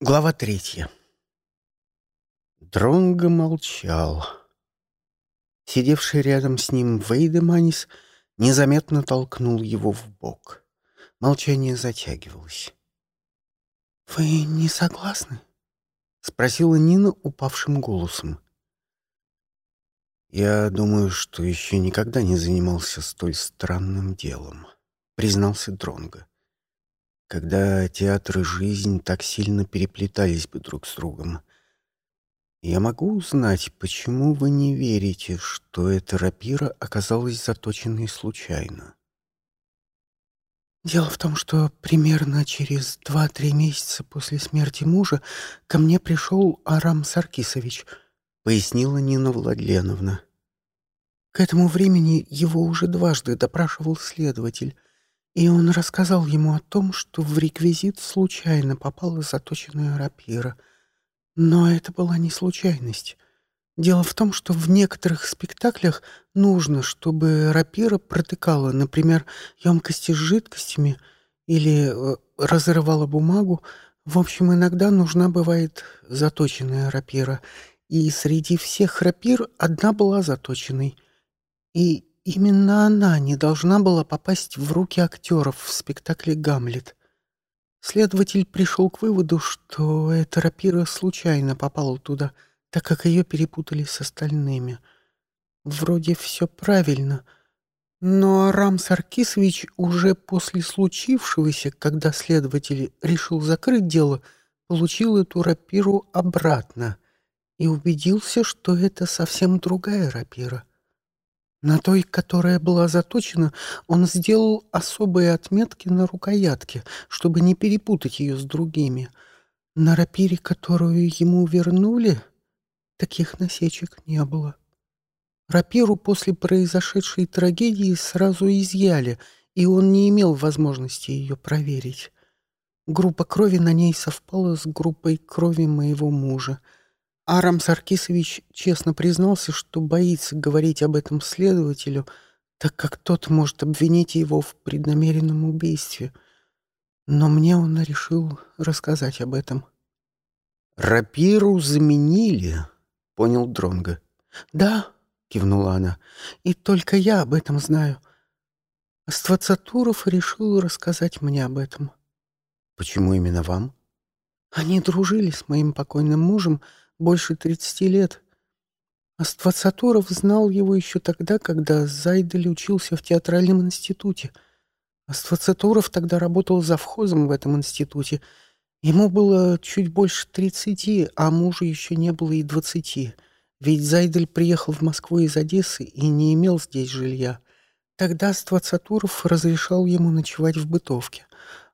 Глава третья. Дронго молчал. Сидевший рядом с ним Вейдеманис незаметно толкнул его в бок. Молчание затягивалось. «Вы не согласны?» — спросила Нина упавшим голосом. «Я думаю, что еще никогда не занимался столь странным делом», — признался Дронго когда театр и жизнь так сильно переплетались бы друг с другом. Я могу узнать, почему вы не верите, что эта рапира оказалась заточенной случайно? Дело в том, что примерно через два-три месяца после смерти мужа ко мне пришел Арам Саркисович, пояснила Нина Владленовна. К этому времени его уже дважды допрашивал следователь, и он рассказал ему о том, что в реквизит случайно попала заточенная рапира. Но это была не случайность. Дело в том, что в некоторых спектаклях нужно, чтобы рапира протыкала, например, емкости с жидкостями или э, разрывала бумагу. В общем, иногда нужна бывает заточенная рапира. И среди всех рапир одна была заточенной. И Именно она не должна была попасть в руки актеров в спектакле «Гамлет». Следователь пришел к выводу, что эта рапира случайно попала туда, так как ее перепутали с остальными. Вроде все правильно, но Арам Саркисович уже после случившегося, когда следователь решил закрыть дело, получил эту рапиру обратно и убедился, что это совсем другая рапира. На той, которая была заточена, он сделал особые отметки на рукоятке, чтобы не перепутать ее с другими. На рапире, которую ему вернули, таких насечек не было. Рапиру после произошедшей трагедии сразу изъяли, и он не имел возможности ее проверить. Группа крови на ней совпала с группой крови моего мужа — Арам Саркисович честно признался, что боится говорить об этом следователю, так как тот может обвинить его в преднамеренном убийстве. Но мне он решил рассказать об этом. «Рапиру заменили», — понял Дронго. «Да», — кивнула она, — «и только я об этом знаю. Аствацатуров решил рассказать мне об этом». «Почему именно вам?» «Они дружили с моим покойным мужем, — больше тридцати лет. Аствацатуров знал его еще тогда, когда Зайдель учился в театральном институте. Аствацатуров тогда работал завхозом в этом институте. Ему было чуть больше тридцати, а мужу еще не было и двадцати. Ведь Зайдель приехал в Москву из Одессы и не имел здесь жилья. Тогда Аствацатуров разрешал ему ночевать в бытовке.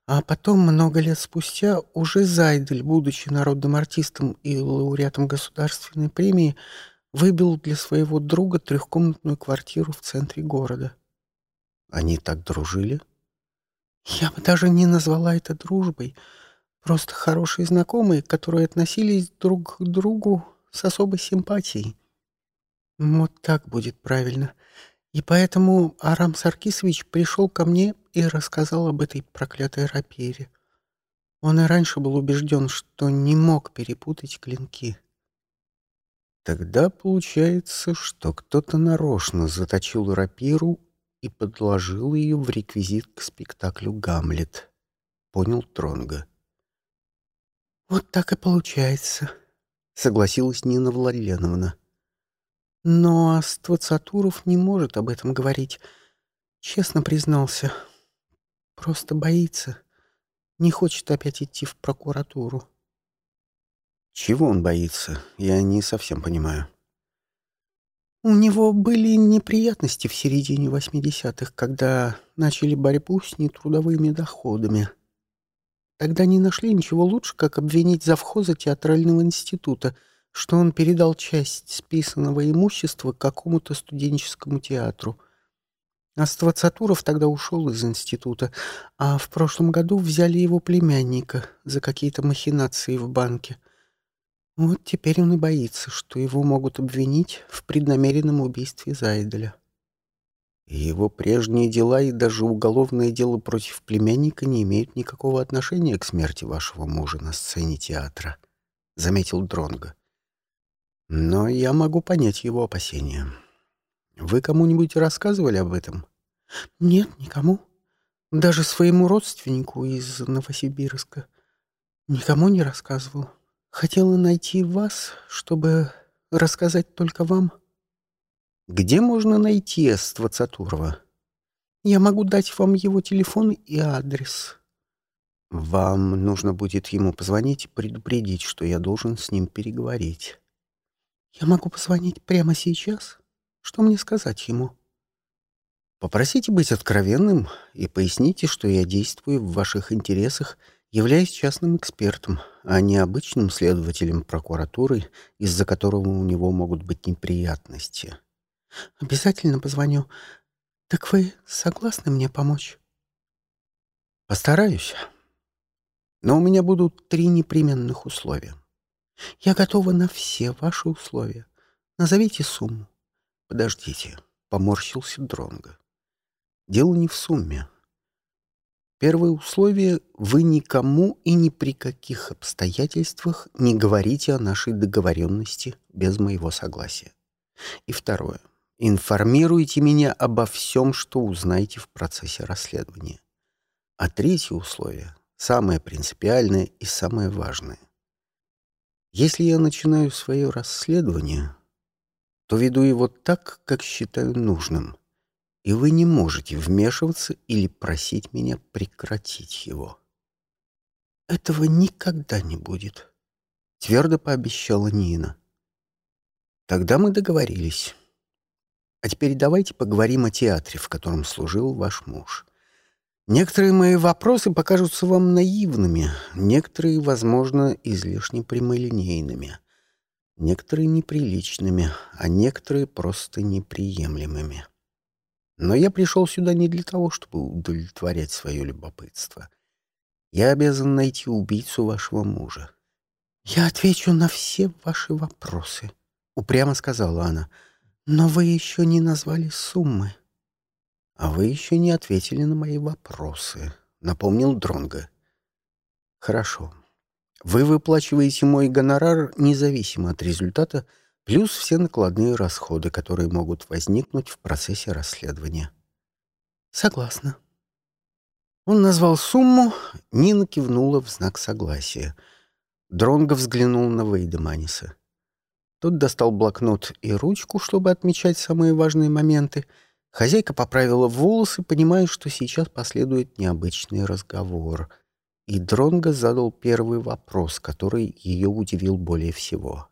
А потом, много лет спустя, уже Зайдель, будучи народным артистом и лауреатом государственной премии, выбил для своего друга трехкомнатную квартиру в центре города. Они так дружили? Я бы даже не назвала это дружбой. Просто хорошие знакомые, которые относились друг к другу с особой симпатией. Вот так будет правильно. И поэтому Арам Саркисович пришел ко мне и рассказал об этой проклятой рапире. Он и раньше был убежден, что не мог перепутать клинки. Тогда получается, что кто-то нарочно заточил рапиру и подложил ее в реквизит к спектаклю «Гамлет», — понял Тронга. «Вот так и получается», — согласилась Нина Владленовна. Но Аствацатуров не может об этом говорить. Честно признался. Просто боится. Не хочет опять идти в прокуратуру. Чего он боится? Я не совсем понимаю. У него были неприятности в середине 80-х, когда начали борьбу с нетрудовыми доходами. Тогда не нашли ничего лучше, как обвинить завхоза театрального института — что он передал часть списанного имущества какому-то студенческому театру. Аствацатуров тогда ушел из института, а в прошлом году взяли его племянника за какие-то махинации в банке. Вот теперь он и боится, что его могут обвинить в преднамеренном убийстве Зайделя. Его прежние дела и даже уголовное дело против племянника не имеют никакого отношения к смерти вашего мужа на сцене театра, — заметил Дронго. Но я могу понять его опасения. Вы кому-нибудь рассказывали об этом? Нет, никому. Даже своему родственнику из Новосибирска. Никому не рассказывал. Хотела найти вас, чтобы рассказать только вам. Где можно найти Эства Цатурова? Я могу дать вам его телефон и адрес. Вам нужно будет ему позвонить и предупредить, что я должен с ним переговорить. Я могу позвонить прямо сейчас? Что мне сказать ему? Попросите быть откровенным и поясните, что я действую в ваших интересах, являясь частным экспертом, а не обычным следователем прокуратуры, из-за которого у него могут быть неприятности. Обязательно позвоню. Так вы согласны мне помочь? Постараюсь. Но у меня будут три непременных условия. Я готова на все ваши условия. Назовите сумму. Подождите, поморщился Дронго. Дело не в сумме. Первое условие — вы никому и ни при каких обстоятельствах не говорите о нашей договоренности без моего согласия. И второе — Информируйте меня обо всем, что узнаете в процессе расследования. А третье условие, самое принципиальное и самое важное. Если я начинаю свое расследование, то веду его так, как считаю нужным, и вы не можете вмешиваться или просить меня прекратить его. Этого никогда не будет, твердо пообещала Нина. Тогда мы договорились. А теперь давайте поговорим о театре, в котором служил ваш муж. Некоторые мои вопросы покажутся вам наивными, некоторые, возможно, излишне прямолинейными, некоторые неприличными, а некоторые просто неприемлемыми. Но я пришел сюда не для того, чтобы удовлетворять свое любопытство. Я обязан найти убийцу вашего мужа. «Я отвечу на все ваши вопросы», — упрямо сказала она. Но вы еще не назвали суммы. А вы еще не ответили на мои вопросы, напомнил Дронга. Хорошо. Вы выплачиваете мой гонорар независимо от результата, плюс все накладные расходы, которые могут возникнуть в процессе расследования. Согласна. Он назвал сумму, Нина кивнула в знак согласия. Дронго взглянул на Вейдеманиса. Тот достал блокнот и ручку, чтобы отмечать самые важные моменты. Хозяйка поправила волосы, понимая, что сейчас последует необычный разговор. И Дронго задал первый вопрос, который ее удивил более всего.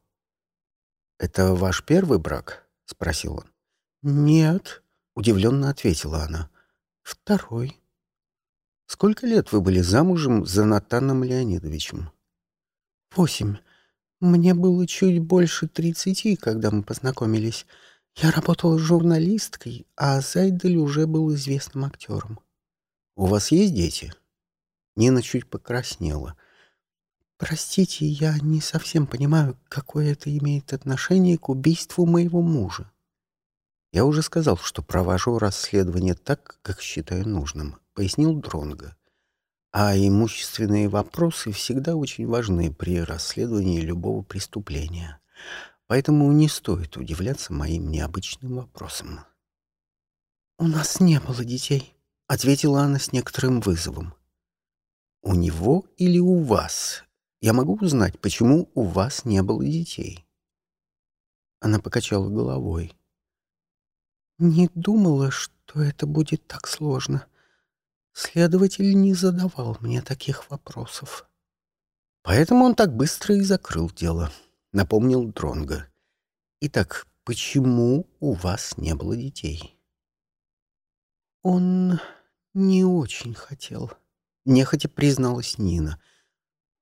«Это ваш первый брак?» — спросил он. «Нет», — удивленно ответила она. «Второй». «Сколько лет вы были замужем за Натаном Леонидовичем?» «Восемь. Мне было чуть больше тридцати, когда мы познакомились. Я работала журналисткой, а Зайдель уже был известным актером. «У вас есть дети?» Нина чуть покраснела. «Простите, я не совсем понимаю, какое это имеет отношение к убийству моего мужа». «Я уже сказал, что провожу расследование так, как считаю нужным», — пояснил Дронго. А имущественные вопросы всегда очень важны при расследовании любого преступления. Поэтому не стоит удивляться моим необычным вопросам. «У нас не было детей», — ответила она с некоторым вызовом. «У него или у вас? Я могу узнать, почему у вас не было детей?» Она покачала головой. «Не думала, что это будет так сложно. Следователь не задавал мне таких вопросов. Поэтому он так быстро и закрыл дело, напомнил Дронга. Итак, почему у вас не было детей? Он не очень хотел, нехотя призналась Нина.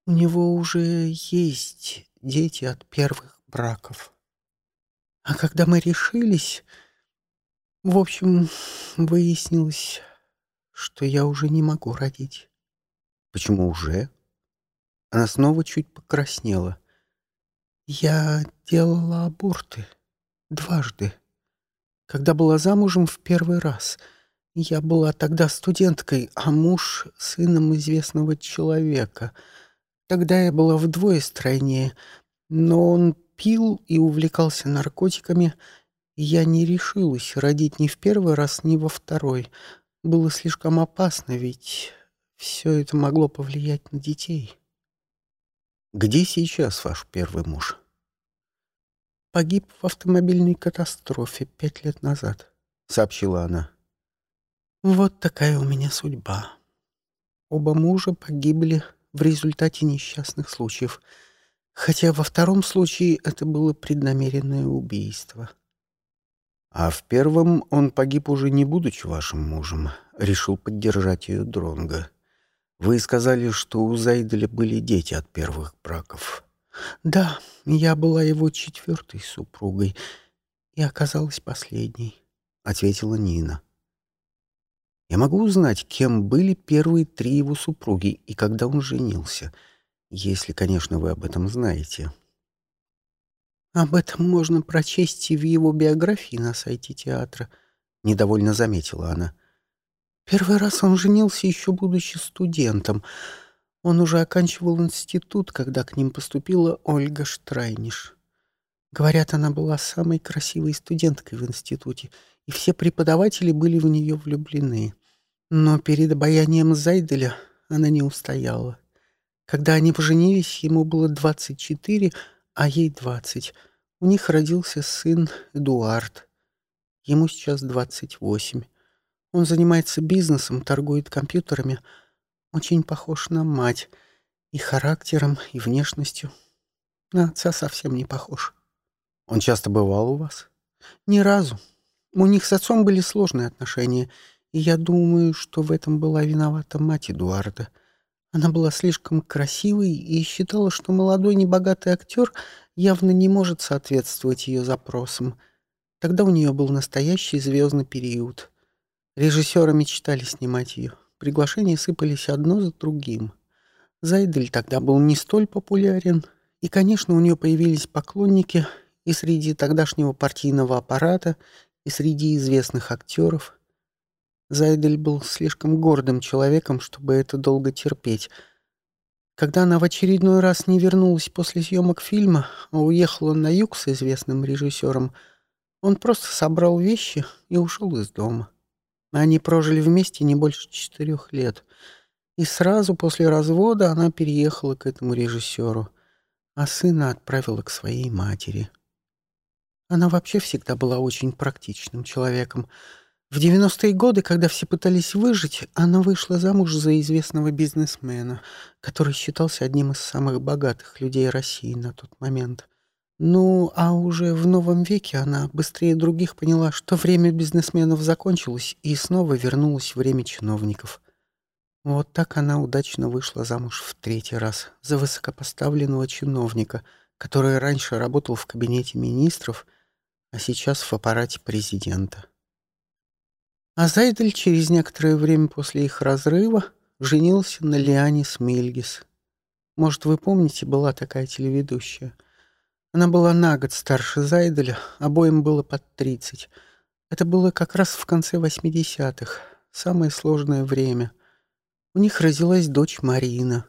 У него уже есть дети от первых браков. А когда мы решились, в общем, выяснилось, что я уже не могу родить. Почему уже? Она снова чуть покраснела. Я делала аборты дважды. когда была замужем в первый раз. Я была тогда студенткой, а муж — сыном известного человека. Тогда я была вдвое стройнее, но он пил и увлекался наркотиками, я не решилась родить ни в первый раз, ни во второй. Было слишком опасно, ведь все это могло повлиять на детей. Где сейчас ваш первый муж? Погиб в автомобильной катастрофе пять лет назад, сообщила она. Вот такая у меня судьба. Оба мужа погибли в результате несчастных случаев, хотя во втором случае это было преднамеренное убийство. А в первом он погиб уже не будучи вашим мужем, решил поддержать ее Дронга. Вы сказали, что у Зайделя были дети от первых браков. Да, я была его четвертой супругой и оказалась последней, ответила Нина. Я могу узнать, кем были первые три его супруги и когда он женился, если, конечно, вы об этом знаете. Об этом можно прочесть и в его биографии на сайте театра, недовольно заметила она. Первый раз он женился еще будучи студентом. Он уже оканчивал институт, когда к ним поступила Ольга Штрайниш. Говорят, она была самой красивой студенткой в институте, и все преподаватели были в нее влюблены. Но перед обаянием Зайделя она не устояла. Когда они поженились, ему было 24, а ей 20. У них родился сын Эдуард. Ему сейчас 28. Он занимается бизнесом, торгует компьютерами. Очень похож на мать. И характером, и внешностью. На отца совсем не похож. Он часто бывал у вас? Ни разу. У них с отцом были сложные отношения, и я думаю, что в этом была виновата мать Эдуарда. Она была слишком красивой и считала, что молодой небогатый актер явно не может соответствовать ее запросам. Тогда у нее был настоящий звездный период. Режиссеры мечтали снимать ее. Приглашения сыпались одно за другим. Зайдель тогда был не столь популярен, и, конечно, у нее появились поклонники и среди тогдашнего партийного аппарата, и среди известных актеров. Зайдель был слишком гордым человеком, чтобы это долго терпеть. Когда она в очередной раз не вернулась после съемок фильма, а уехала на юг с известным режиссером, он просто собрал вещи и ушел из дома. Они прожили вместе не больше четырех лет. И сразу после развода она переехала к этому режиссеру, а сына отправила к своей матери. Она вообще всегда была очень практичным человеком. В 90-е годы, когда все пытались выжить, она вышла замуж за известного бизнесмена, который считался одним из самых богатых людей России на тот момент. Ну, а уже в новом веке она быстрее других поняла, что время бизнесменов закончилось, и снова вернулось время чиновников. Вот так она удачно вышла замуж в третий раз за высокопоставленного чиновника, который раньше работал в кабинете министров, а сейчас в аппарате президента. А Зайдель через некоторое время после их разрыва женился на Лиане Смильгис. Может, вы помните, была такая телеведущая — она была на год старше Зайделя, обоим было под тридцать. Это было как раз в конце восьмидесятых, самое сложное время. У них родилась дочь Марина.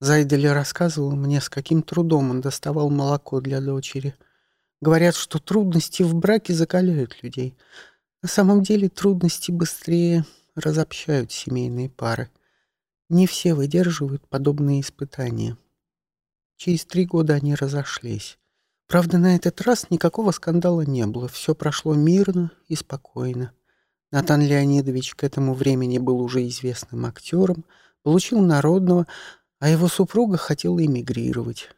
Зайдель рассказывал мне, с каким трудом он доставал молоко для дочери. Говорят, что трудности в браке закаляют людей. На самом деле трудности быстрее разобщают семейные пары. Не все выдерживают подобные испытания. Через три года они разошлись. Правда, на этот раз никакого скандала не было. Все прошло мирно и спокойно. Натан Леонидович к этому времени был уже известным актером, получил народного, а его супруга хотела эмигрировать.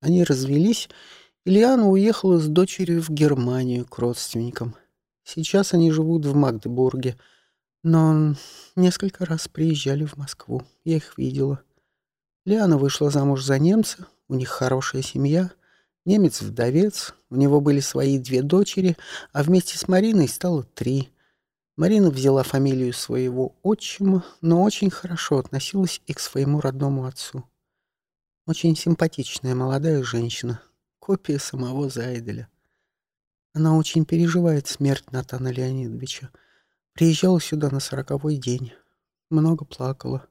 Они развелись, и Лиана уехала с дочерью в Германию к родственникам. Сейчас они живут в Магдебурге, но несколько раз приезжали в Москву. Я их видела. Лиана вышла замуж за немца, у них хорошая семья. Немец-вдовец, у него были свои две дочери, а вместе с Мариной стало три. Марина взяла фамилию своего отчима, но очень хорошо относилась и к своему родному отцу. Очень симпатичная молодая женщина, копия самого Зайделя. Она очень переживает смерть Натана Леонидовича. Приезжала сюда на сороковой день. Много плакала.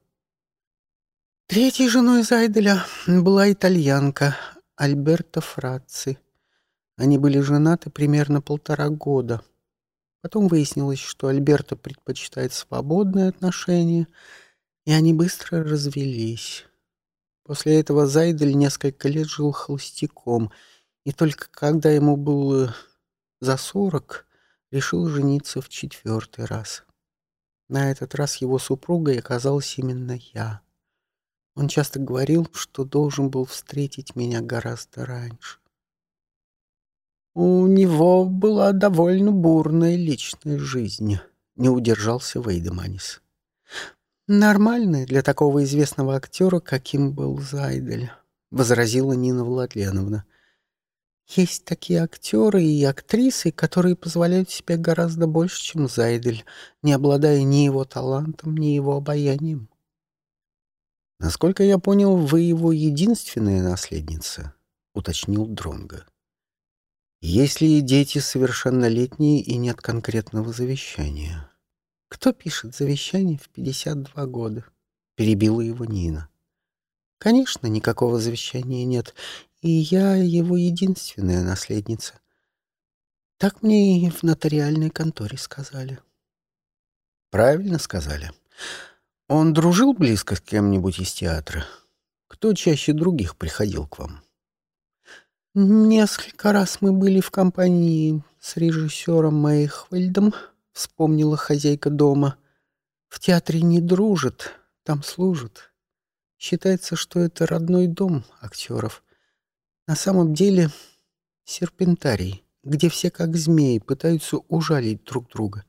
Третьей женой Зайделя была итальянка Альберта Фраци. Они были женаты примерно полтора года. Потом выяснилось, что Альберта предпочитает свободные отношения, и они быстро развелись. После этого Зайдель несколько лет жил холостяком, и только когда ему было за сорок, решил жениться в четвертый раз. На этот раз его супругой оказалась именно я. Он часто говорил, что должен был встретить меня гораздо раньше. У него была довольно бурная личная жизнь, не удержался Вейдеманис. Нормальная для такого известного актера, каким был Зайдель, возразила Нина Владленовна. Есть такие актеры и актрисы, которые позволяют себе гораздо больше, чем Зайдель, не обладая ни его талантом, ни его обаянием. Насколько я понял, вы его единственная наследница, уточнил Дронга. Если дети совершеннолетние и нет конкретного завещания. Кто пишет завещание в 52 года? Перебила его Нина. Конечно, никакого завещания нет, и я его единственная наследница. Так мне и в нотариальной конторе сказали. Правильно сказали. Он дружил близко с кем-нибудь из театра? Кто чаще других приходил к вам? Несколько раз мы были в компании с режиссером Мэйхвальдом, вспомнила хозяйка дома. В театре не дружат, там служат. Считается, что это родной дом актеров. На самом деле серпентарий, где все как змеи пытаются ужалить друг друга.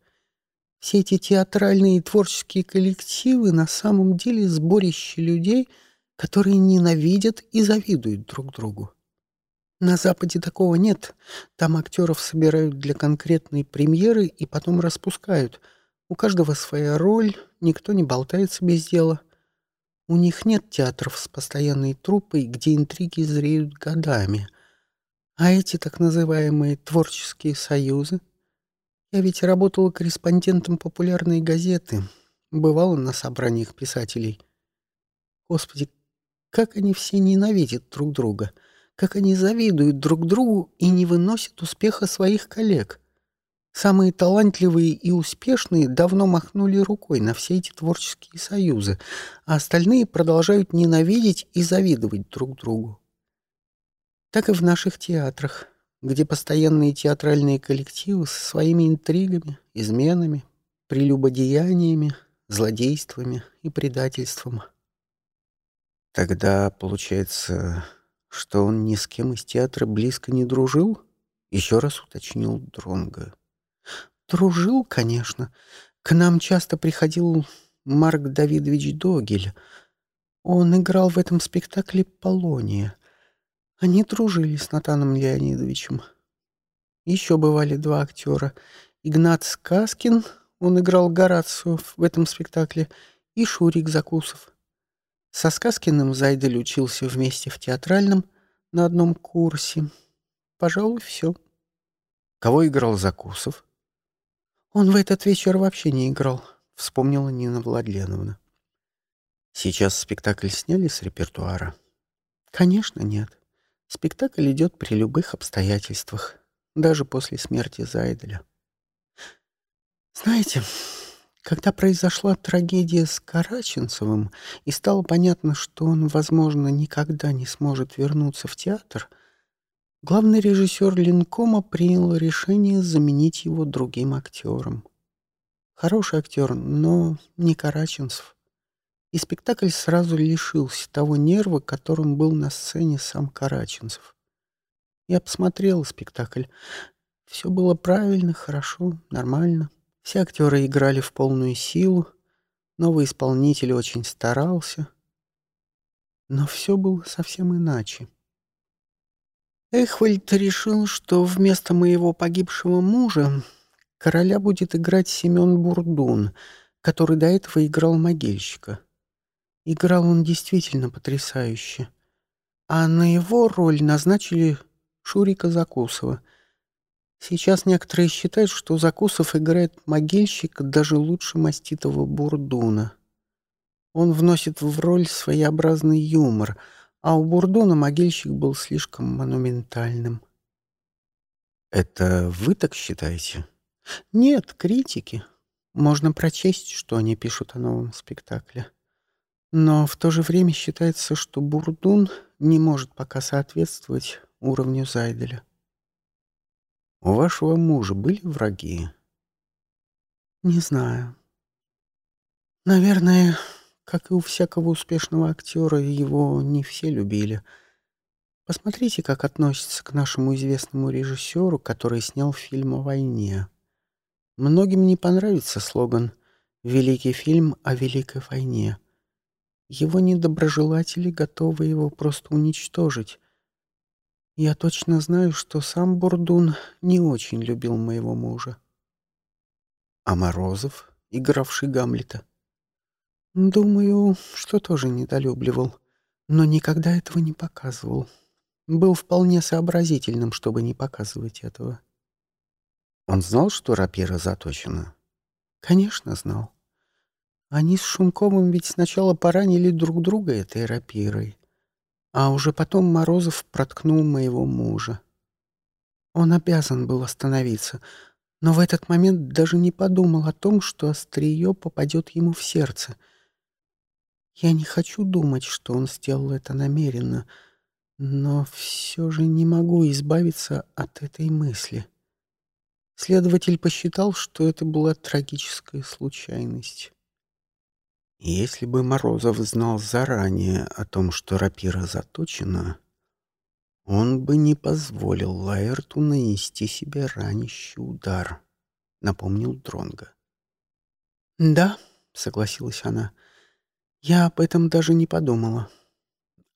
Все эти театральные и творческие коллективы на самом деле сборище людей, которые ненавидят и завидуют друг другу. На Западе такого нет. Там актеров собирают для конкретной премьеры и потом распускают. У каждого своя роль, никто не болтается без дела. У них нет театров с постоянной труппой, где интриги зреют годами. А эти так называемые творческие союзы? Я ведь работала корреспондентом популярной газеты, бывала на собраниях писателей. Господи, как они все ненавидят друг друга, как они завидуют друг другу и не выносят успеха своих коллег. Самые талантливые и успешные давно махнули рукой на все эти творческие союзы, а остальные продолжают ненавидеть и завидовать друг другу. Так и в наших театрах, где постоянные театральные коллективы со своими интригами, изменами, прелюбодеяниями, злодействами и предательством. Тогда получается, что он ни с кем из театра близко не дружил? Еще раз уточнил Дронга. Дружил, конечно. К нам часто приходил Марк Давидович Догель. Он играл в этом спектакле «Полония». Они дружили с Натаном Леонидовичем. Еще бывали два актера. Игнат Сказкин, он играл Горацио в этом спектакле, и Шурик Закусов. Со Сказкиным Зайдель учился вместе в театральном на одном курсе. Пожалуй, все. Кого играл Закусов? Он в этот вечер вообще не играл, вспомнила Нина Владленовна. Сейчас спектакль сняли с репертуара? Конечно, нет. Спектакль идет при любых обстоятельствах, даже после смерти Зайделя. Знаете, когда произошла трагедия с Караченцевым и стало понятно, что он, возможно, никогда не сможет вернуться в театр — Главный режиссер Линкома принял решение заменить его другим актером. Хороший актер, но не Караченцев. И спектакль сразу лишился того нерва, которым был на сцене сам Караченцев. Я посмотрел спектакль. Все было правильно, хорошо, нормально. Все актеры играли в полную силу. Новый исполнитель очень старался. Но все было совсем иначе. Эхвальд решил, что вместо моего погибшего мужа короля будет играть Семен Бурдун, который до этого играл могильщика. Играл он действительно потрясающе. А на его роль назначили Шурика Закусова. Сейчас некоторые считают, что Закусов играет могильщик даже лучше маститого Бурдуна. Он вносит в роль своеобразный юмор, а у Бурдуна могильщик был слишком монументальным. Это вы так считаете? Нет, критики. Можно прочесть, что они пишут о новом спектакле. Но в то же время считается, что Бурдун не может пока соответствовать уровню Зайделя. У вашего мужа были враги? Не знаю. Наверное, как и у всякого успешного актера, его не все любили. Посмотрите, как относится к нашему известному режиссеру, который снял фильм о войне. Многим не понравится слоган «Великий фильм о Великой войне». Его недоброжелатели готовы его просто уничтожить. Я точно знаю, что сам Бурдун не очень любил моего мужа. А Морозов, игравший Гамлета? Думаю, что тоже недолюбливал, но никогда этого не показывал. Был вполне сообразительным, чтобы не показывать этого. Он знал, что рапира заточена? Конечно, знал. Они с Шумковым ведь сначала поранили друг друга этой рапирой, а уже потом Морозов проткнул моего мужа. Он обязан был остановиться, но в этот момент даже не подумал о том, что острие попадет ему в сердце — я не хочу думать, что он сделал это намеренно, но все же не могу избавиться от этой мысли. Следователь посчитал, что это была трагическая случайность. Если бы Морозов знал заранее о том, что рапира заточена, он бы не позволил Лаэрту нанести себе ранящий удар, напомнил Дронга. Да, согласилась она. Я об этом даже не подумала.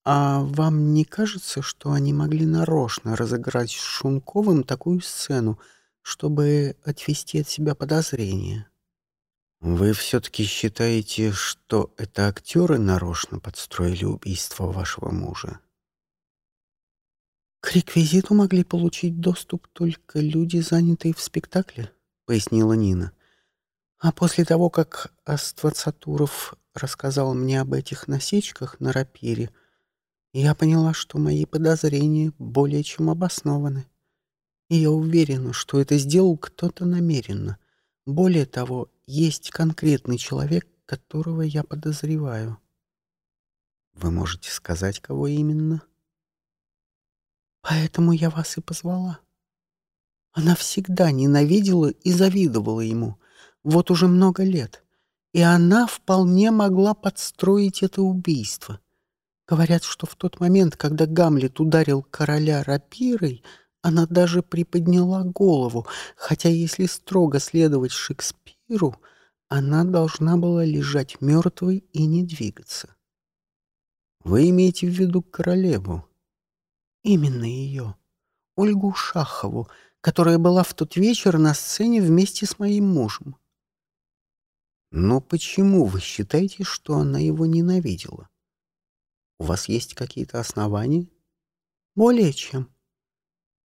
А вам не кажется, что они могли нарочно разыграть с Шумковым такую сцену, чтобы отвести от себя подозрения? Вы все-таки считаете, что это актеры нарочно подстроили убийство вашего мужа? К реквизиту могли получить доступ только люди, занятые в спектакле, пояснила Нина. А после того, как Аствацатуров рассказал мне об этих насечках на рапире, я поняла, что мои подозрения более чем обоснованы. И я уверена, что это сделал кто-то намеренно. Более того, есть конкретный человек, которого я подозреваю. Вы можете сказать, кого именно? Поэтому я вас и позвала. Она всегда ненавидела и завидовала ему. Вот уже много лет и она вполне могла подстроить это убийство. Говорят, что в тот момент, когда Гамлет ударил короля рапирой, она даже приподняла голову, хотя, если строго следовать Шекспиру, она должна была лежать мертвой и не двигаться. Вы имеете в виду королеву? Именно ее, Ольгу Шахову, которая была в тот вечер на сцене вместе с моим мужем. Но почему вы считаете, что она его ненавидела? У вас есть какие-то основания? Более чем.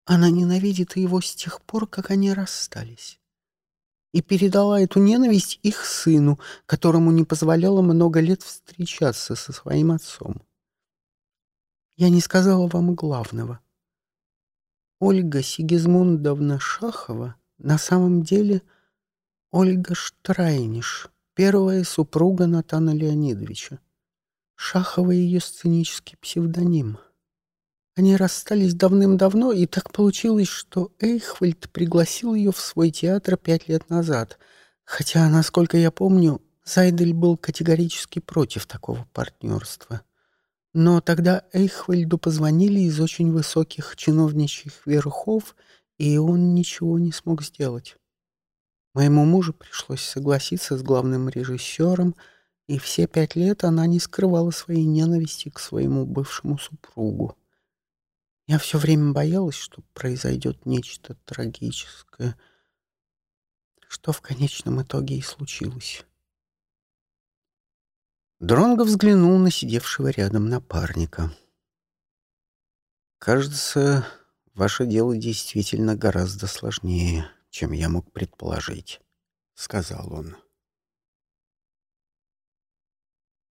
Она ненавидит его с тех пор, как они расстались. И передала эту ненависть их сыну, которому не позволяло много лет встречаться со своим отцом. Я не сказала вам главного. Ольга Сигизмундовна Шахова на самом деле Ольга Штрайниш — первая супруга Натана Леонидовича. Шахова ее сценический псевдоним. Они расстались давным-давно, и так получилось, что Эйхвальд пригласил ее в свой театр пять лет назад, хотя, насколько я помню, Зайдель был категорически против такого партнерства. Но тогда Эйхвальду позвонили из очень высоких чиновничьих верхов, и он ничего не смог сделать. Моему мужу пришлось согласиться с главным режиссером, и все пять лет она не скрывала своей ненависти к своему бывшему супругу. Я все время боялась, что произойдет нечто трагическое, что в конечном итоге и случилось. Дронго взглянул на сидевшего рядом напарника. «Кажется, ваше дело действительно гораздо сложнее, чем я мог предположить», — сказал он.